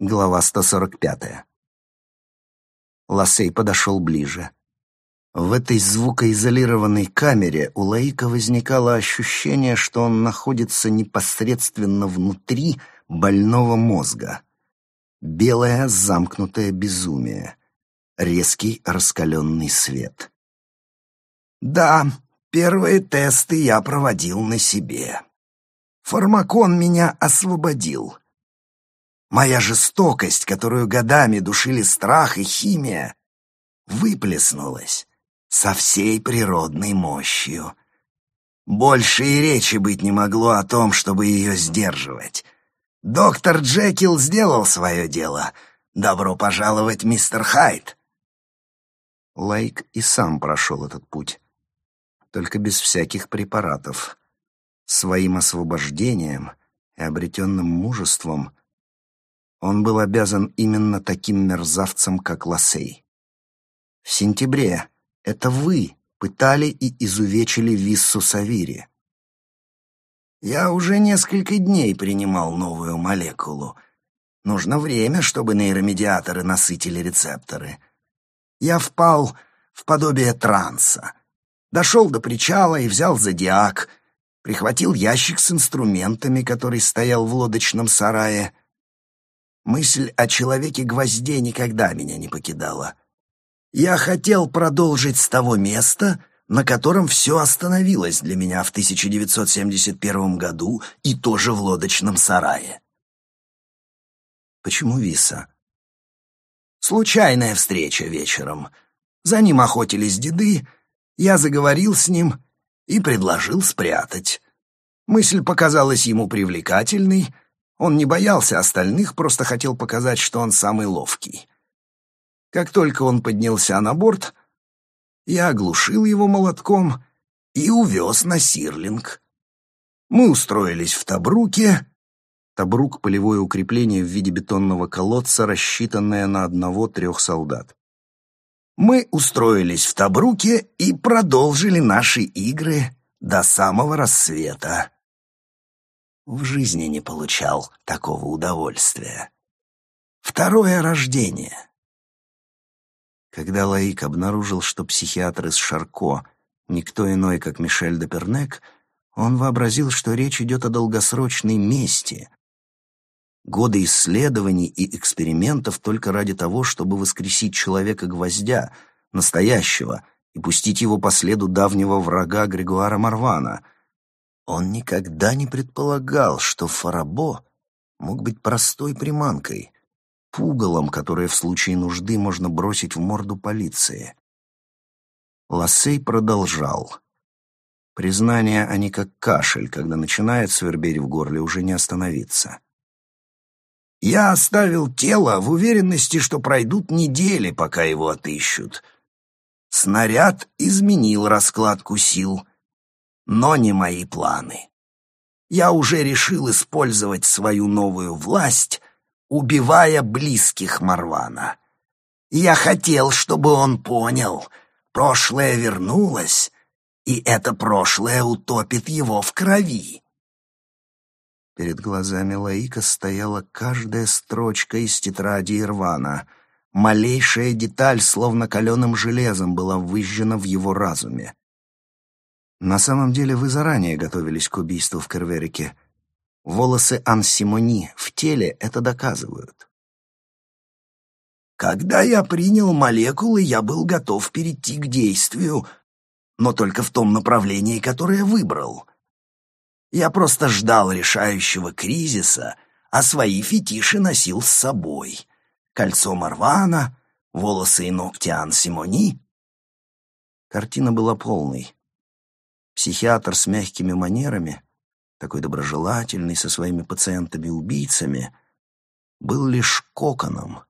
Глава 145. Лассей подошел ближе. В этой звукоизолированной камере у Лаика возникало ощущение, что он находится непосредственно внутри больного мозга. Белое замкнутое безумие. Резкий раскаленный свет. «Да, первые тесты я проводил на себе. Фармакон меня освободил». Моя жестокость, которую годами душили страх и химия, выплеснулась со всей природной мощью. Больше и речи быть не могло о том, чтобы ее сдерживать. Доктор Джекил сделал свое дело. Добро пожаловать, мистер Хайт. Лайк и сам прошел этот путь, только без всяких препаратов. Своим освобождением и обретенным мужеством он был обязан именно таким мерзавцам, как Лассей. В сентябре это вы пытали и изувечили Виссу Савири. Я уже несколько дней принимал новую молекулу. Нужно время, чтобы нейромедиаторы насытили рецепторы. Я впал в подобие транса. Дошел до причала и взял зодиак, прихватил ящик с инструментами, который стоял в лодочном сарае — Мысль о человеке-гвозде никогда меня не покидала. Я хотел продолжить с того места, на котором все остановилось для меня в 1971 году и тоже в лодочном сарае. Почему Виса? Случайная встреча вечером. За ним охотились деды, я заговорил с ним и предложил спрятать. Мысль показалась ему привлекательной — он не боялся остальных, просто хотел показать, что он самый ловкий. Как только он поднялся на борт, я оглушил его молотком и увез на Сирлинг. Мы устроились в Табруке. Табрук — полевое укрепление в виде бетонного колодца, рассчитанное на одного-трех солдат. Мы устроились в Табруке и продолжили наши игры до самого рассвета в жизни не получал такого удовольствия. Второе рождение. Когда Лаик обнаружил, что психиатр из Шарко никто иной, как Мишель де Пернек, он вообразил, что речь идет о долгосрочной мести. Годы исследований и экспериментов только ради того, чтобы воскресить человека-гвоздя, настоящего, и пустить его по следу давнего врага Григуара Марвана — он никогда не предполагал, что Фарабо мог быть простой приманкой, пугалом, которое в случае нужды можно бросить в морду полиции. Лассей продолжал. Признания, они как кашель, когда начинает свербеть в горле, уже не остановиться. «Я оставил тело в уверенности, что пройдут недели, пока его отыщут. Снаряд изменил раскладку сил» но не мои планы. Я уже решил использовать свою новую власть, убивая близких Марвана. Я хотел, чтобы он понял, прошлое вернулось, и это прошлое утопит его в крови. Перед глазами Лаика стояла каждая строчка из тетради Ирвана. Малейшая деталь, словно каленым железом, была выжжена в его разуме. На самом деле вы заранее готовились к убийству в Керверике. Волосы Ансимони в теле это доказывают. Когда я принял молекулы, я был готов перейти к действию, но только в том направлении, которое выбрал. Я просто ждал решающего кризиса, а свои фетиши носил с собой. Кольцо Марвана, волосы и ногти Ансимони. Картина была полной. Психиатр с мягкими манерами, такой доброжелательный со своими пациентами-убийцами, был лишь коконом,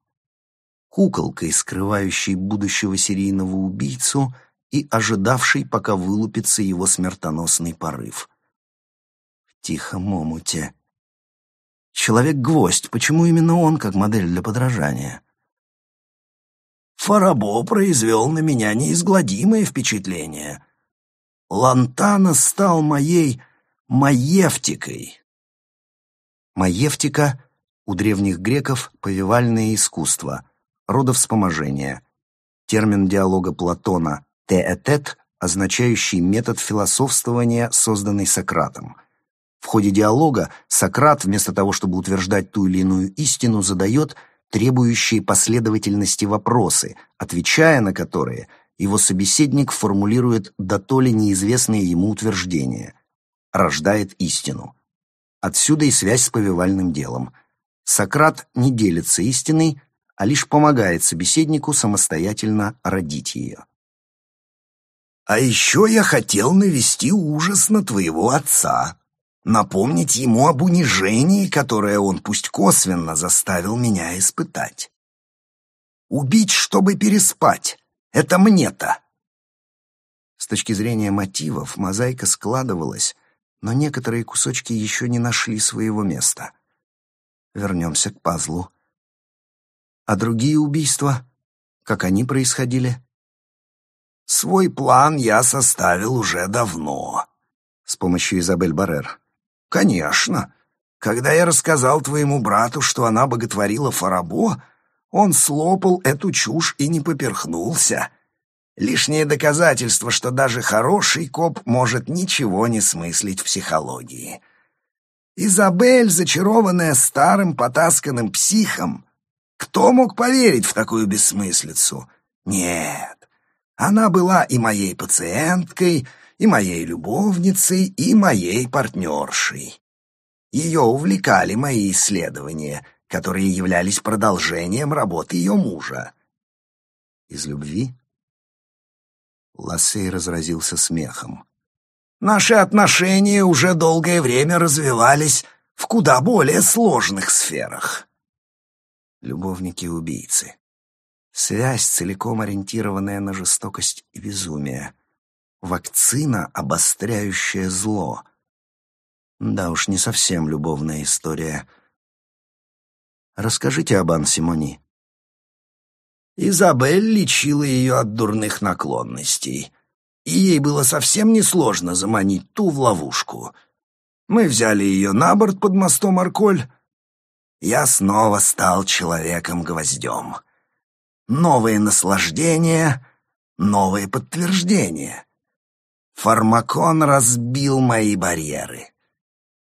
куколкой, скрывающей будущего серийного убийцу и ожидавшей, пока вылупится его смертоносный порыв. В тихом омуте. Человек-гвоздь, почему именно он как модель для подражания? Фарабо произвел на меня неизгладимое впечатление. Лантана стал моей маевтикой. Маевтика — У древних греков повивальное искусство, родовспоможение. Термин диалога Платона «теэтет», означающий метод философствования, созданный Сократом. В ходе диалога Сократ, вместо того, чтобы утверждать ту или иную истину, задает требующие последовательности вопросы, отвечая на которые его собеседник формулирует дотоле неизвестные ему утверждения, рождает истину. Отсюда и связь с повивальным делом – Сократ не делится истиной, а лишь помогает собеседнику самостоятельно родить ее. «А еще я хотел навести ужас на твоего отца, напомнить ему об унижении, которое он пусть косвенно заставил меня испытать. Убить, чтобы переспать — это мне-то». С точки зрения мотивов мозаика складывалась, но некоторые кусочки еще не нашли своего места — вернемся к пазлу. А другие убийства? Как они происходили? Свой план я составил уже давно. С помощью Изабель Баррер. Конечно. Когда я рассказал твоему брату, что она боготворила Фарабо, он слопал эту чушь и не поперхнулся. Лишнее доказательство, что даже хороший коп может ничего не смыслить в психологии. Изабель, зачарованная старым потасканным психом. Кто мог поверить в такую бессмыслицу? Нет. Она была и моей пациенткой, и моей любовницей, и моей партнершей. Ее увлекали мои исследования, которые являлись продолжением работы ее мужа. Из любви? Лассей разразился смехом. Наши отношения уже долгое время развивались в куда более сложных сферах. Любовники-убийцы. Связь, целиком ориентированная на жестокость и безумие. Вакцина, обостряющая зло. Да уж, не совсем любовная история. Расскажите об Ан Симони. Изабель лечила ее от дурных наклонностей и ей было совсем несложно заманить ту в ловушку. Мы взяли ее на борт под мостом Арколь. Я снова стал человеком-гвоздем. Новые наслаждения, новые подтверждения. Фармакон разбил мои барьеры.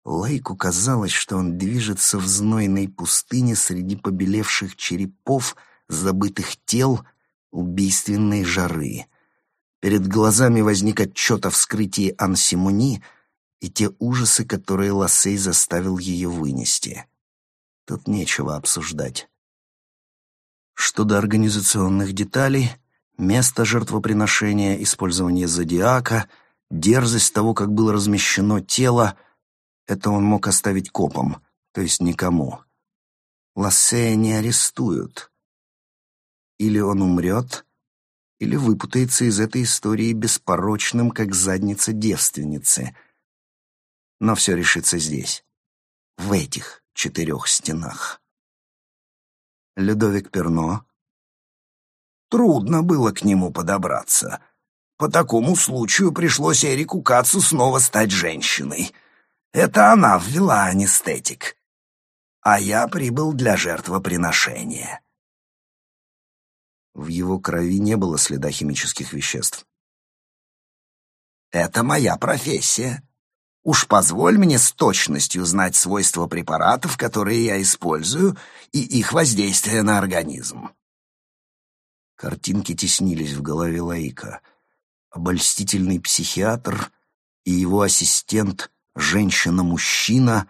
Лайку казалось, что он движется в знойной пустыне среди побелевших черепов, забытых тел, убийственной жары — Перед глазами возник отчет о вскрытии Ансимони и те ужасы, которые Лассей заставил ее вынести. Тут нечего обсуждать. Что до организационных деталей, место жертвоприношения, использование зодиака, дерзость того, как было размещено тело, это он мог оставить копом, то есть никому. Лассея не арестуют. Или он умрет, или выпутается из этой истории беспорочным, как задница девственницы. Но все решится здесь, в этих четырех стенах. Людовик Перно. Трудно было к нему подобраться. По такому случаю пришлось Эрику Кацу снова стать женщиной. Это она ввела анестетик. А я прибыл для жертвоприношения. В его крови не было следа химических веществ. «Это моя профессия. Уж позволь мне с точностью знать свойства препаратов, которые я использую, и их воздействие на организм». Картинки теснились в голове Лаика. Обольстительный психиатр и его ассистент, женщина-мужчина,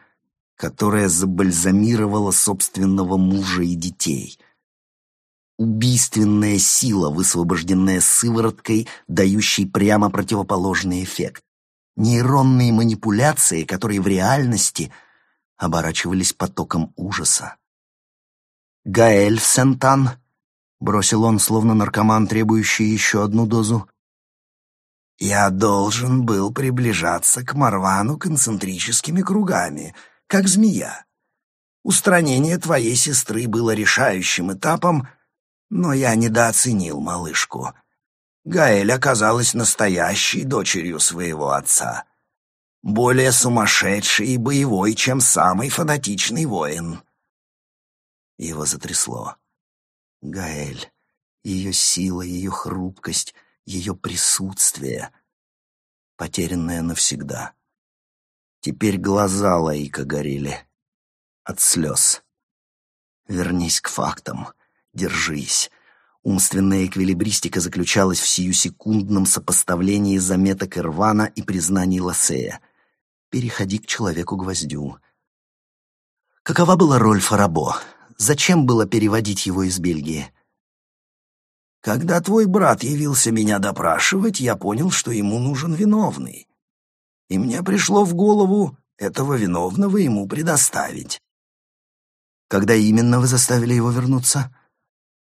которая забальзамировала собственного мужа и детей — убийственная сила, высвобожденная сывороткой, дающей прямо противоположный эффект. Нейронные манипуляции, которые в реальности оборачивались потоком ужаса. «Гаэль Сентан», — бросил он, словно наркоман, требующий еще одну дозу, «Я должен был приближаться к Марвану концентрическими кругами, как змея. Устранение твоей сестры было решающим этапом — но я недооценил малышку. Гаэль оказалась настоящей дочерью своего отца. Более сумасшедшей и боевой, чем самый фанатичный воин. Его затрясло. Гаэль, ее сила, ее хрупкость, ее присутствие, потерянное навсегда. Теперь глаза Лаика горели от слез. Вернись к фактам, держись. Умственная эквилибристика заключалась в сиюсекундном сопоставлении заметок Ирвана и признаний Лассея. Переходи к человеку-гвоздю. Какова была роль Фарабо? Зачем было переводить его из Бельгии? Когда твой брат явился меня допрашивать, я понял, что ему нужен виновный. И мне пришло в голову этого виновного ему предоставить. Когда именно вы заставили его вернуться?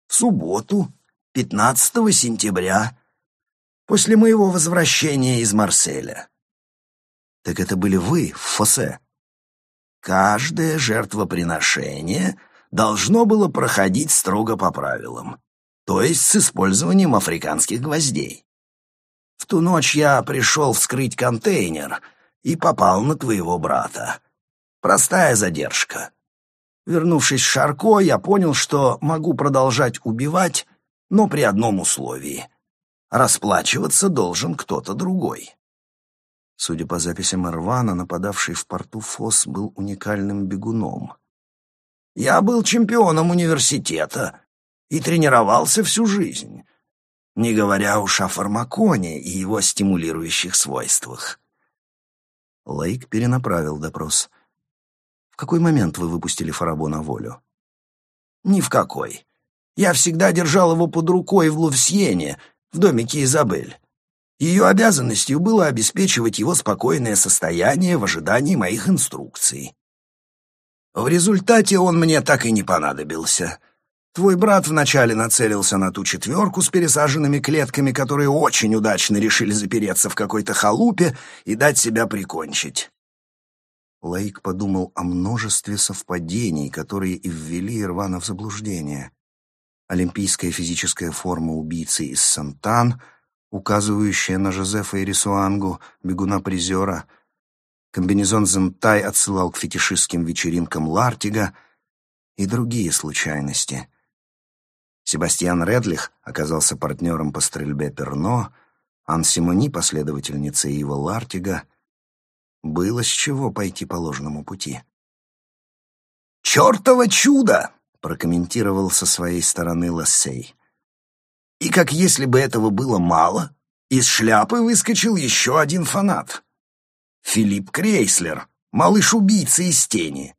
В субботу, 15 сентября, после моего возвращения из Марселя. Так это были вы в Фосе? Каждое жертвоприношение должно было проходить строго по правилам, то есть с использованием африканских гвоздей. В ту ночь я пришел вскрыть контейнер и попал на твоего брата. Простая задержка. Вернувшись в Шарко, я понял, что могу продолжать убивать, но при одном условии. Расплачиваться должен кто-то другой. Судя по записям Ирвана, нападавший в порту Фос был уникальным бегуном. Я был чемпионом университета и тренировался всю жизнь, не говоря уж о фармаконе и его стимулирующих свойствах. Лейк перенаправил допрос. В какой момент вы выпустили Фарабо на волю? Ни в какой. Я всегда держал его под рукой в Лувсьене, в домике Изабель. Ее обязанностью было обеспечивать его спокойное состояние в ожидании моих инструкций. В результате он мне так и не понадобился. Твой брат вначале нацелился на ту четверку с пересаженными клетками, которые очень удачно решили запереться в какой-то халупе и дать себя прикончить. Лаик подумал о множестве совпадений, которые и ввели Ирвана в заблуждение. Олимпийская физическая форма убийцы из Сантан, указывающая на Жозефа Ирисуангу, бегуна-призера, комбинезон Зентай отсылал к фетишистским вечеринкам Лартига и другие случайности. Себастьян Редлих оказался партнером по стрельбе Перно, Ан Симони — последовательницей его Лартига — было с чего пойти по ложному пути. «Чертово чудо!» — прокомментировал со своей стороны Лассей. И как если бы этого было мало, из шляпы выскочил еще один фанат. Филипп Крейслер, малыш-убийца из тени.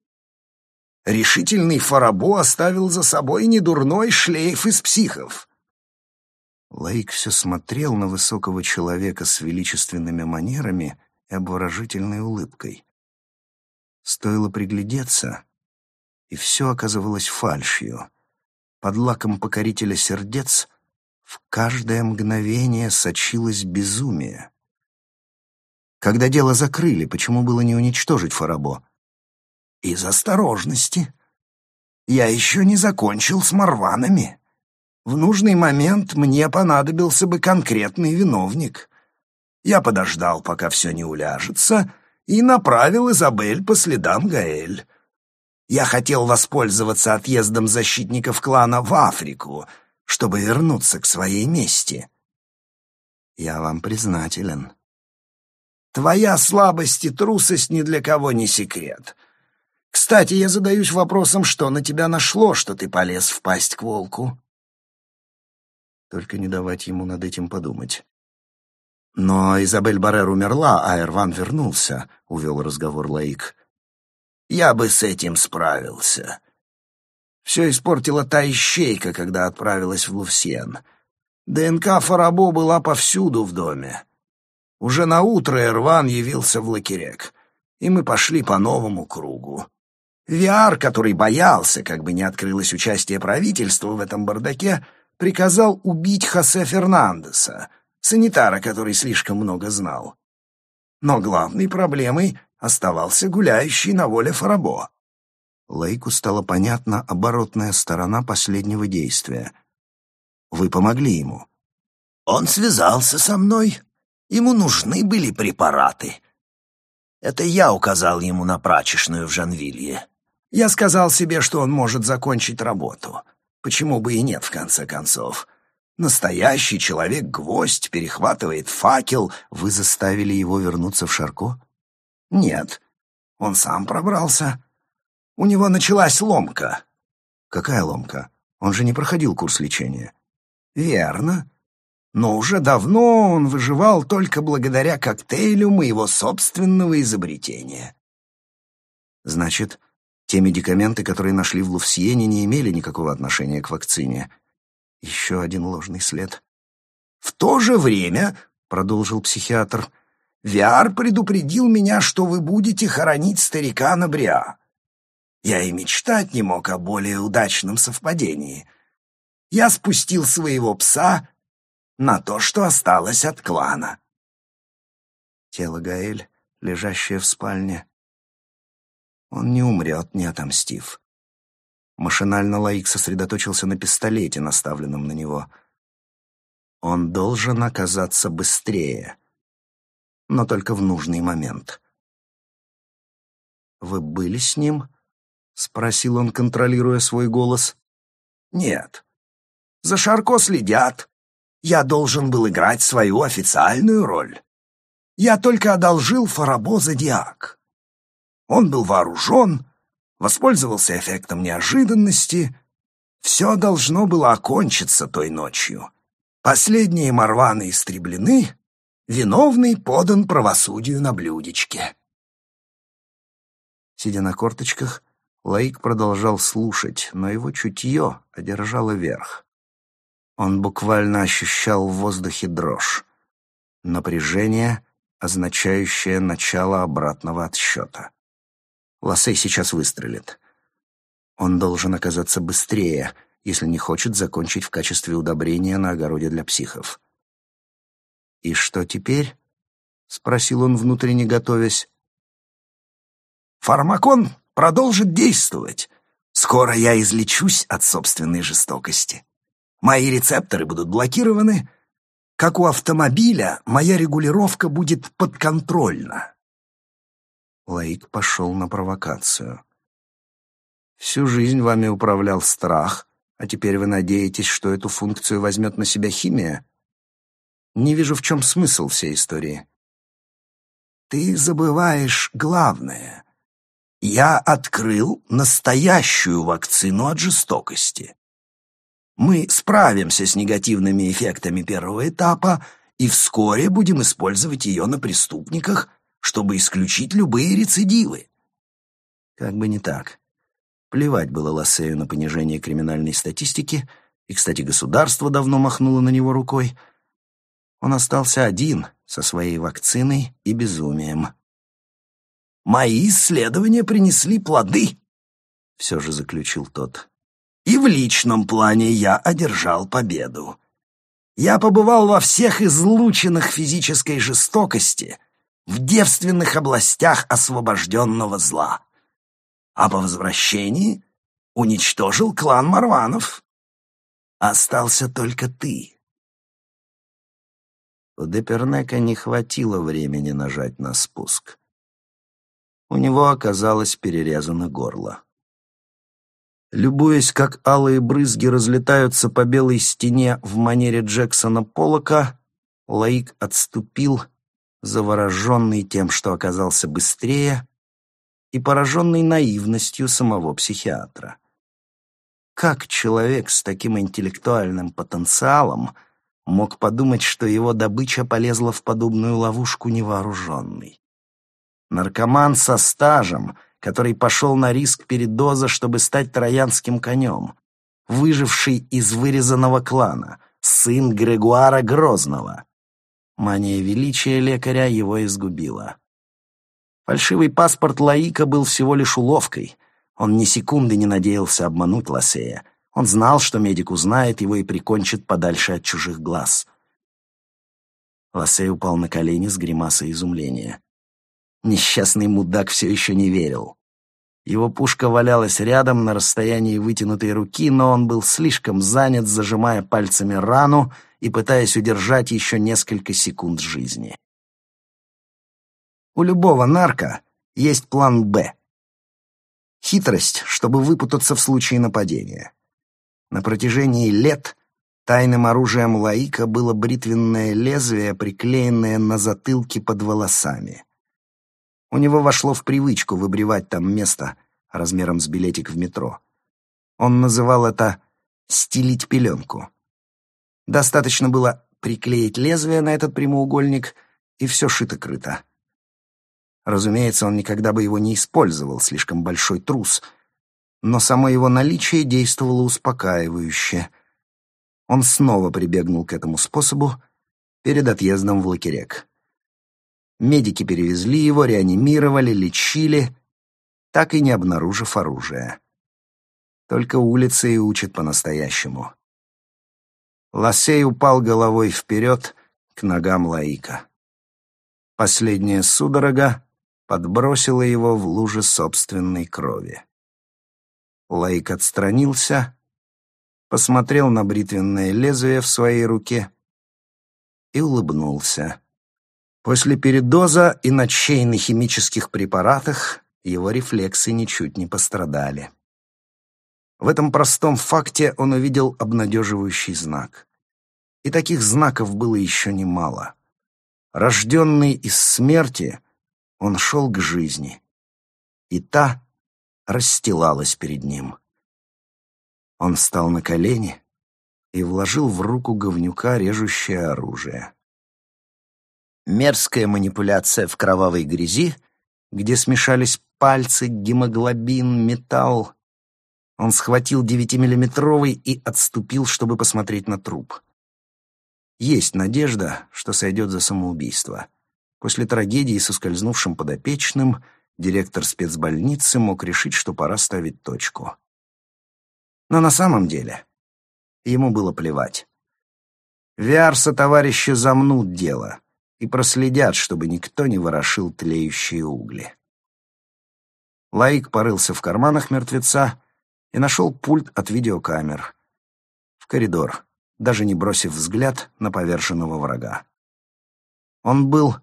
Решительный Фарабо оставил за собой недурной шлейф из психов. Лаик все смотрел на высокого человека с величественными манерами и обворожительной улыбкой. Стоило приглядеться, и все оказывалось фальшью. Под лаком покорителя сердец в каждое мгновение сочилось безумие. Когда дело закрыли, почему было не уничтожить Фарабо? Из осторожности. Я еще не закончил с Марванами. В нужный момент мне понадобился бы конкретный виновник. Я подождал, пока все не уляжется, и направил Изабель по следам Гаэль. Я хотел воспользоваться отъездом защитников клана в Африку, чтобы вернуться к своей мести. Я вам признателен. Твоя слабость и трусость ни для кого не секрет. Кстати, я задаюсь вопросом, что на тебя нашло, что ты полез в пасть к волку. Только не давать ему над этим подумать. Но Изабель Баррер умерла, а Эрван вернулся, — увел разговор Лаик. Я бы с этим справился. Все испортила та ищейка, когда отправилась в Лувсьен. ДНК Фарабо была повсюду в доме. Уже на утро Эрван явился в Лакерек, и мы пошли по новому кругу. Виар, который боялся, как бы не открылось участие правительства в этом бардаке, приказал убить Хосе Фернандеса, санитара, который слишком много знал. Но главной проблемой оставался гуляющий на воле Фарабо. Лейку стало понятна оборотная сторона последнего действия. Вы помогли ему. Он связался со мной. Ему нужны были препараты. Это я указал ему на прачечную в Жанвилье. Я сказал себе, что он может закончить работу. Почему бы и нет, в конце концов? Настоящий человек-гвоздь перехватывает факел. Вы заставили его вернуться в Шарко? Нет, он сам пробрался. У него началась ломка. Какая ломка? Он же не проходил курс лечения. Верно. Но уже давно он выживал только благодаря коктейлю моего собственного изобретения. Значит, те медикаменты, которые нашли в Лувсиене, не имели никакого отношения к вакцине. Еще один ложный след. «В то же время», — продолжил психиатр, — «Виар предупредил меня, что вы будете хоронить старика на Бриа. Я и мечтать не мог о более удачном совпадении. Я спустил своего пса на то, что осталось от клана». Тело Гаэль, лежащее в спальне. Он не умрет, не отомстив. Машинально Лаик сосредоточился на пистолете, наставленном на него. Он должен оказаться быстрее, но только в нужный момент. «Вы были с ним?» — спросил он, контролируя свой голос. «Нет. За Шарко следят. Я должен был играть свою официальную роль. Я только одолжил Фарабо Зодиак. Он был вооружен, воспользовался эффектом неожиданности. Все должно было окончиться той ночью. Последние марваны истреблены, виновный подан правосудию на блюдечке. Сидя на корточках, Лаик продолжал слушать, но его чутье одержало верх. Он буквально ощущал в воздухе дрожь. Напряжение, означающее начало обратного отсчета. Лассей сейчас выстрелит. Он должен оказаться быстрее, если не хочет закончить в качестве удобрения на огороде для психов. «И что теперь?» — спросил он, внутренне готовясь. «Фармакон продолжит действовать. Скоро я излечусь от собственной жестокости. Мои рецепторы будут блокированы. Как у автомобиля, моя регулировка будет подконтрольна. Лаик пошел на провокацию. «Всю жизнь вами управлял страх, а теперь вы надеетесь, что эту функцию возьмет на себя химия? Не вижу, в чем смысл всей истории». «Ты забываешь главное. Я открыл настоящую вакцину от жестокости. Мы справимся с негативными эффектами первого этапа и вскоре будем использовать ее на преступниках, чтобы исключить любые рецидивы. Как бы не так. Плевать было Лассею на понижение криминальной статистики, и, кстати, государство давно махнуло на него рукой. Он остался один со своей вакциной и безумием. «Мои исследования принесли плоды», — все же заключил тот. «И в личном плане я одержал победу. Я побывал во всех излученных физической жестокости — в девственных областях освобожденного зла. А по возвращении уничтожил клан Марванов. Остался только ты. У Депернека не хватило времени нажать на спуск. У него оказалось перерезано горло. Любуясь, как алые брызги разлетаются по белой стене в манере Джексона Поллока, Лаик отступил завороженный тем, что оказался быстрее, и пораженный наивностью самого психиатра. Как человек с таким интеллектуальным потенциалом мог подумать, что его добыча полезла в подобную ловушку невооруженный? Наркоман со стажем, который пошел на риск передоза, чтобы стать троянским конем, выживший из вырезанного клана, сын Грегуара Грозного — Мания величия лекаря его изгубила. Фальшивый паспорт Лаика был всего лишь уловкой. Он ни секунды не надеялся обмануть Лассея. Он знал, что медик узнает его и прикончит подальше от чужих глаз. Лассей упал на колени с гримасой изумления. Несчастный мудак все еще не верил. Его пушка валялась рядом на расстоянии вытянутой руки, но он был слишком занят, зажимая пальцами рану, и пытаясь удержать еще несколько секунд жизни. У любого нарка есть план «Б». Хитрость, чтобы выпутаться в случае нападения. На протяжении лет тайным оружием Лаика было бритвенное лезвие, приклеенное на затылке под волосами. У него вошло в привычку выбривать там место размером с билетик в метро. Он называл это «стелить пеленку». Достаточно было приклеить лезвие на этот прямоугольник, и все шито-крыто. Разумеется, он никогда бы его не использовал, слишком большой трус, но само его наличие действовало успокаивающе. Он снова прибегнул к этому способу перед отъездом в Лакерек. Медики перевезли его, реанимировали, лечили, так и не обнаружив оружия. Только улицы и учат по-настоящему. Лосей упал головой вперед к ногам Лаика. Последняя судорога подбросила его в луже собственной крови. Лаик отстранился, посмотрел на бритвенное лезвие в своей руке и улыбнулся. После передоза и ночей на химических препаратах его рефлексы ничуть не пострадали. В этом простом факте он увидел обнадеживающий знак. И таких знаков было еще немало. Рожденный из смерти, он шел к жизни. И та расстилалась перед ним. Он встал на колени и вложил в руку говнюка режущее оружие. Мерзкая манипуляция в кровавой грязи, где смешались пальцы, гемоглобин, металл, он схватил девятимиллиметровый и отступил, чтобы посмотреть на труп. Есть надежда, что сойдет за самоубийство. После трагедии со скользнувшим подопечным директор спецбольницы мог решить, что пора ставить точку. Но на самом деле ему было плевать. Виарса товарищи замнут дело и проследят, чтобы никто не ворошил тлеющие угли. Лаик порылся в карманах мертвеца, и нашел пульт от видеокамер. В коридор, даже не бросив взгляд на поверженного врага. Он был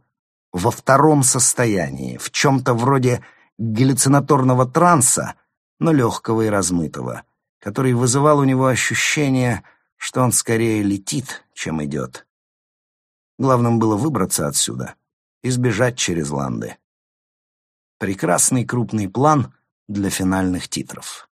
во втором состоянии, в чем-то вроде галлюцинаторного транса, но легкого и размытого, который вызывал у него ощущение, что он скорее летит, чем идет. Главным было выбраться отсюда и сбежать через ланды. Прекрасный крупный план для финальных титров.